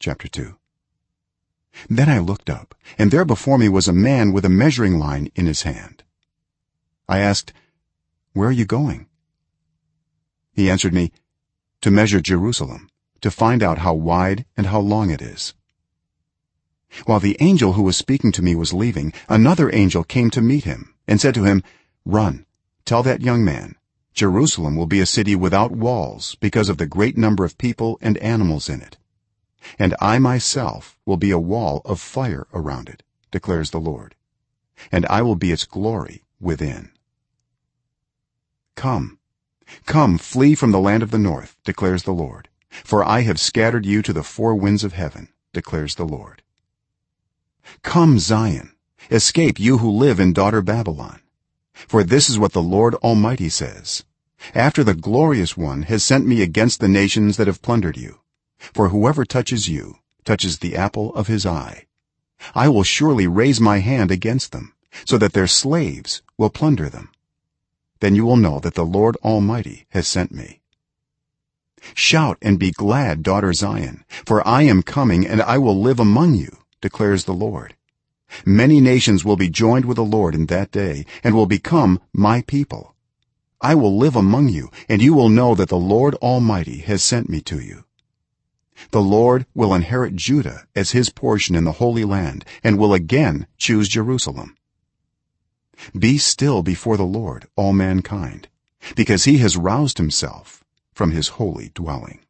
chapter 2 then i looked up and there before me was a man with a measuring line in his hand. I asked where are you going? He answered me to measure jerusalem to find out how wide and how long it is. While the angel who was speaking to me was leaving another angel came to meet him and said to him run tell that young man jerusalem will be a city without walls because of the great number of people and animals in it and i myself will be a wall of fire around it declares the lord and i will be its glory within. Come come flee from the land of the north declares the lord for i have scattered you to the four winds of heaven declares the lord. Come zion escape you who live in daughter babylon for this is what the lord almighty says after the glorious one has sent me against the nations that have plundered you for whoever touches you touches the apple of his eye. I will surely raise my hand against them so that their slaves will plunder them. Then you will know that the lord almighty has sent me. Shout and be glad daughter zion for i am coming and i will live among you declares the lord. Many nations will be joined with the lord in that day and will become my people. I will live among you and you will know that the lord almighty has sent me to you the lord will inherit judah as his portion in the holy land and will again choose jerusalem. Be still before the lord all mankind because he has roused himself from his holy dwelling